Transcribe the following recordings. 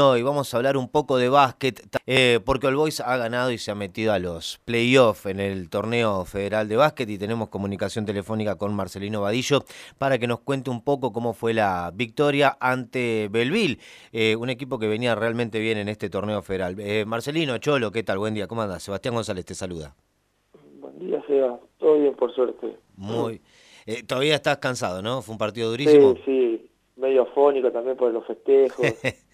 Hoy vamos a hablar un poco de básquet, eh, porque el Boys ha ganado y se ha metido a los playoffs en el torneo federal de básquet y tenemos comunicación telefónica con Marcelino Vadillo para que nos cuente un poco cómo fue la victoria ante Belville, eh, un equipo que venía realmente bien en este torneo federal. Eh, Marcelino, Cholo, ¿qué tal? Buen día, ¿cómo andas? Sebastián González te saluda. Buen día, Seba. Todo bien, por suerte. Muy. todavía estás cansado, ¿no? Fue un partido durísimo. Sí, sí. Medio afónico también por los festejos.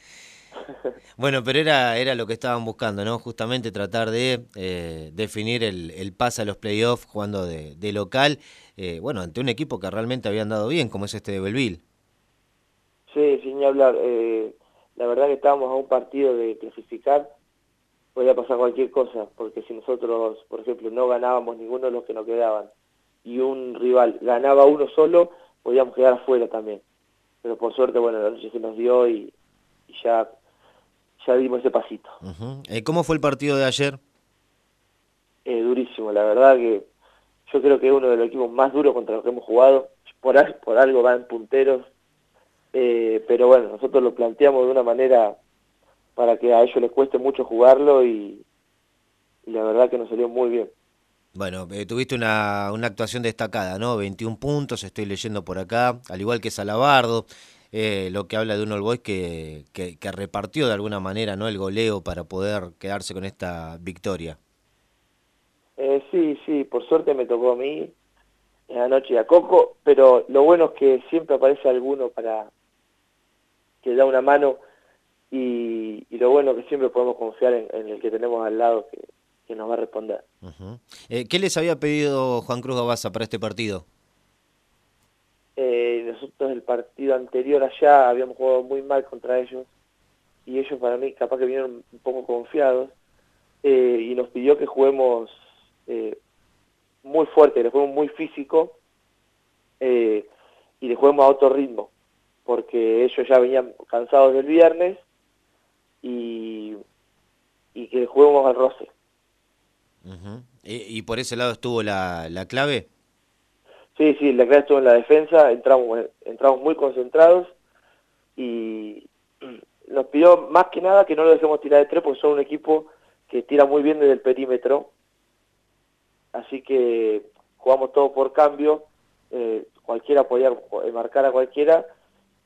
Bueno, pero era, era lo que estaban buscando, ¿no? Justamente tratar de eh, definir el, el pase a los playoffs jugando de, local, eh, bueno, ante un equipo que realmente había andado bien, como es este de Belville. Sí, sin hablar. Eh, la verdad que estábamos a un partido de clasificar, podía pasar cualquier cosa, porque si nosotros, por ejemplo, no ganábamos ninguno de los que nos quedaban y un rival ganaba uno solo, podíamos quedar afuera también. Pero por suerte, bueno, la noche se nos dio y ya ya dimos ese pasito. Eh, ¿Cómo fue el partido de ayer? Eh, durísimo, la verdad que yo creo que es uno de los equipos más duros contra los que hemos jugado. Por, por algo van punteros, eh, pero bueno, nosotros lo planteamos de una manera para que a ellos les cueste mucho jugarlo y, la verdad que nos salió muy bien. Bueno, tuviste una, una actuación destacada, ¿no? 21 puntos, estoy leyendo por acá, al igual que Salabardo. Eh, lo que habla de un All Boys que, que, repartió de alguna manera no el goleo para poder quedarse con esta victoria. Eh, sí, sí, por suerte me tocó a mí anoche a Coco, pero lo bueno es que siempre aparece alguno para que da una mano y, lo bueno es que siempre podemos confiar en, el que tenemos al lado que, nos va a responder. Eh, ¿Qué les había pedido Juan Cruz Gabaza para este partido? Eh, nosotros el partido anterior allá habíamos jugado muy mal contra ellos y ellos para mí capaz que vinieron un poco confiados eh, y nos pidió que juguemos eh, muy fuerte, le juguemos muy físico y le juguemos a otro ritmo porque ellos ya venían cansados del viernes y, y que juguemos al roce. ¿Y, por ese lado estuvo la, la clave? Sí, sí, la clave estuvo en la defensa, entramos, entramos muy concentrados y nos pidió más que nada que no lo dejemos tirar de tres porque son un equipo que tira muy bien desde el perímetro. Así que jugamos todo por cambio, eh, cualquiera podía marcar a cualquiera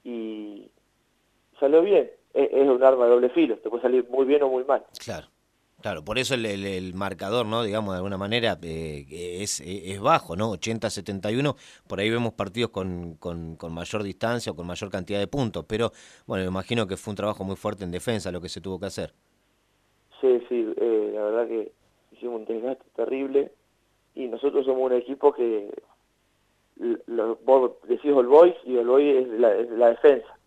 y salió bien. Es, es un arma de doble filo, te puede salir muy bien o muy mal. Claro. Claro, por eso el, marcador, ¿no? Digamos, de alguna manera eh, es, es, bajo, ¿no? 80-71, por ahí vemos partidos con, con, mayor distancia o con mayor cantidad de puntos, pero bueno, me imagino que fue un trabajo muy fuerte en defensa lo que se tuvo que hacer. Sí, sí, eh, la verdad que hicimos un desgaste terrible y nosotros somos un equipo que, lo, vos decís el Boys y el Boys es la defensa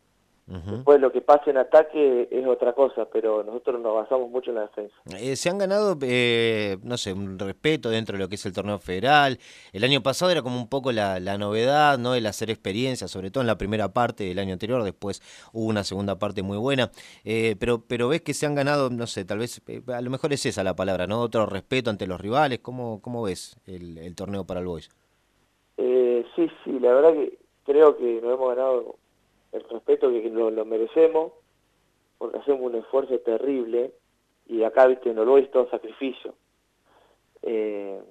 Después lo que pase en ataque es otra cosa, pero nosotros nos basamos mucho en la defensa. Eh, se han ganado, eh, no sé, un respeto dentro de lo que es el torneo federal. El año pasado era como un poco la, novedad, ¿no? El hacer experiencia, sobre todo en la primera parte del año anterior, después hubo una segunda parte muy buena. Eh, pero, pero ves que se han ganado, no sé, tal vez, a lo mejor es esa la palabra, ¿no? Otro respeto ante los rivales. ¿Cómo, cómo ves el, torneo para el Boys? sí, sí, la verdad que creo que nos hemos ganado el respeto que lo, merecemos, porque hacemos un esfuerzo terrible, y acá, viste, no lo es todo sacrificio. Eh,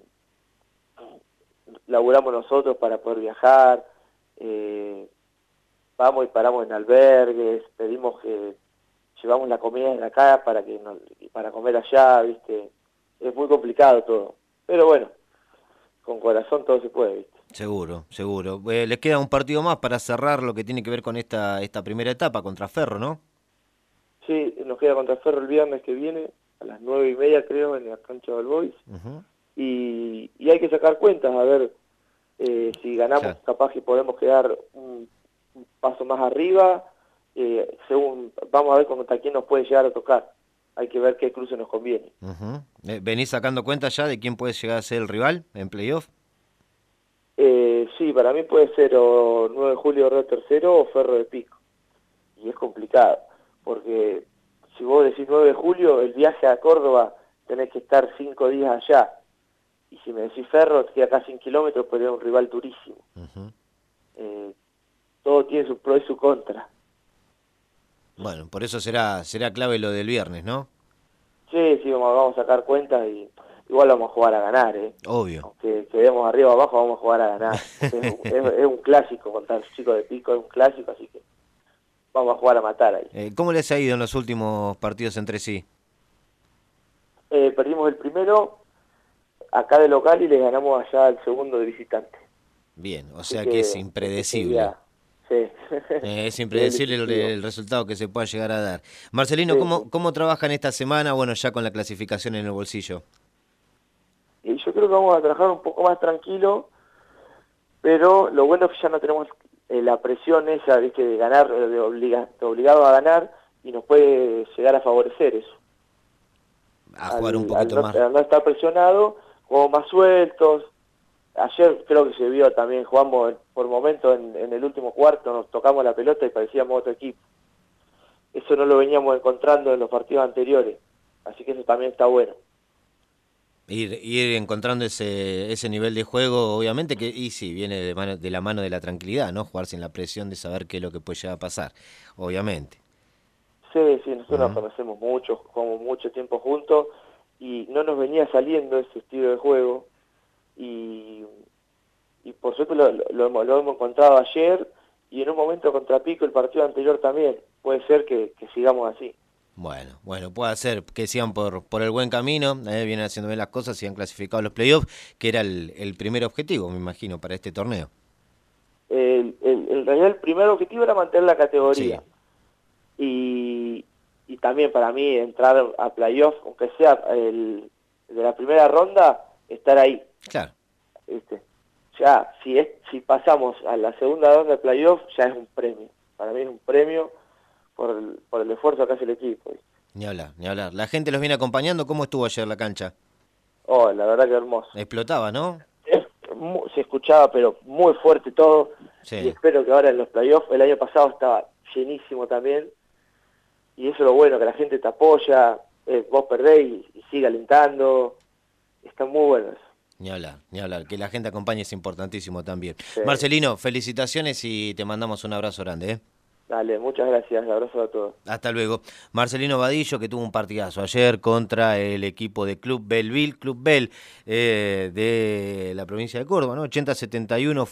laburamos nosotros para poder viajar, eh, vamos y paramos en albergues, pedimos que llevamos la comida de acá para que para comer allá, viste, es muy complicado todo, pero bueno, con corazón todo se puede, viste. Seguro, seguro. Eh, les queda un partido más para cerrar lo que tiene que ver con esta, esta primera etapa contra Ferro, ¿no? Sí, nos queda contra Ferro el viernes que viene, a las nueve y media creo, en la cancha del Boys. y, hay que sacar cuentas, a ver eh, si ganamos, capaz que podemos quedar un, paso más arriba. Eh, según Vamos a ver contra quién nos puede llegar a tocar. Hay que ver qué cruce nos conviene. ¿Venís sacando cuentas ya de quién puede llegar a ser el rival en playoff? Eh, sí, para mí puede ser o 9 de julio Río Tercero o Ferro de Pico. Y es complicado, porque si vos decís 9 de julio, el viaje a Córdoba tenés que estar 5 días allá. Y si me decís Ferro, queda casi 100 kilómetros, puede ser un rival durísimo. Eh, todo tiene su pro y su contra. Bueno, por eso será será clave lo del viernes, ¿no? Sí, sí, vamos, a sacar cuentas y igual vamos a jugar a ganar, ¿eh? Obvio. Aunque quedemos arriba o abajo, vamos a jugar a ganar. es, un clásico contra el chico de pico, es un clásico, así que vamos a jugar a matar ahí. Eh, ¿Cómo les ha ido en los últimos partidos entre sí? Eh, perdimos el primero acá de local y le ganamos allá al segundo de visitante. Bien, o sea que, es impredecible. Sí. Eh, es impredecible el, resultado que se pueda llegar a dar. Marcelino, ¿cómo, ¿cómo trabajan esta semana? Bueno, ya con la clasificación en el bolsillo. Creo que vamos a trabajar un poco más tranquilo, pero lo bueno es que ya no tenemos eh, la presión esa ¿viste? de ganar, de, obligado a ganar, y nos puede llegar a favorecer eso. A jugar un poquito más. no estar presionado, jugamos más sueltos, Ayer creo que se vio también, jugamos por momentos en, el último cuarto, nos tocamos la pelota y parecíamos otro equipo. Eso no lo veníamos encontrando en los partidos anteriores, así que eso también está bueno. Ir, ir encontrando ese, ese nivel de juego, obviamente, que y sí, viene de, mano, de la mano de la tranquilidad, ¿no? Jugar sin la presión de saber qué es lo que puede llegar a pasar, obviamente. Sí, sí, nosotros nos conocemos mucho, jugamos mucho tiempo juntos y no nos venía saliendo ese estilo de juego y, y por suerte lo, lo, hemos encontrado ayer y en un momento contra Pico el partido anterior también. Puede ser que, sigamos así. Bueno, bueno, puede ser que sigan por, por el buen camino, eh, vienen haciendo bien las cosas y han clasificado los playoffs, que era el, el primer objetivo, me imagino, para este torneo. El, el, en realidad el primer objetivo era mantener la categoría. Y, y también para mí entrar a playoff, aunque sea el, de la primera ronda, estar ahí. Claro. ¿Viste? Ya, si, es, si pasamos a la segunda ronda de playoff, ya es un premio. Para mí es un premio por el, por el esfuerzo que hace el equipo. Ni hablar, ni hablar. La gente los viene acompañando. ¿Cómo estuvo ayer la cancha? Oh, la verdad que hermoso. Explotaba, ¿no? se escuchaba, pero muy fuerte todo. Y espero que ahora en los playoffs, el año pasado estaba llenísimo también. Y eso es lo bueno, que la gente te apoya, eh, vos perdéis y, y sigue alentando. Están muy buenos. Ni hablar, ni hablar. Que la gente acompañe es importantísimo también. Marcelino, felicitaciones y te mandamos un abrazo grande. ¿eh? Dale, muchas gracias. Un abrazo a todos. Hasta luego. Marcelino Vadillo, que tuvo un partidazo ayer contra el equipo de Club Belville, Club Bell eh, de la provincia de Córdoba, ¿no? 80-71.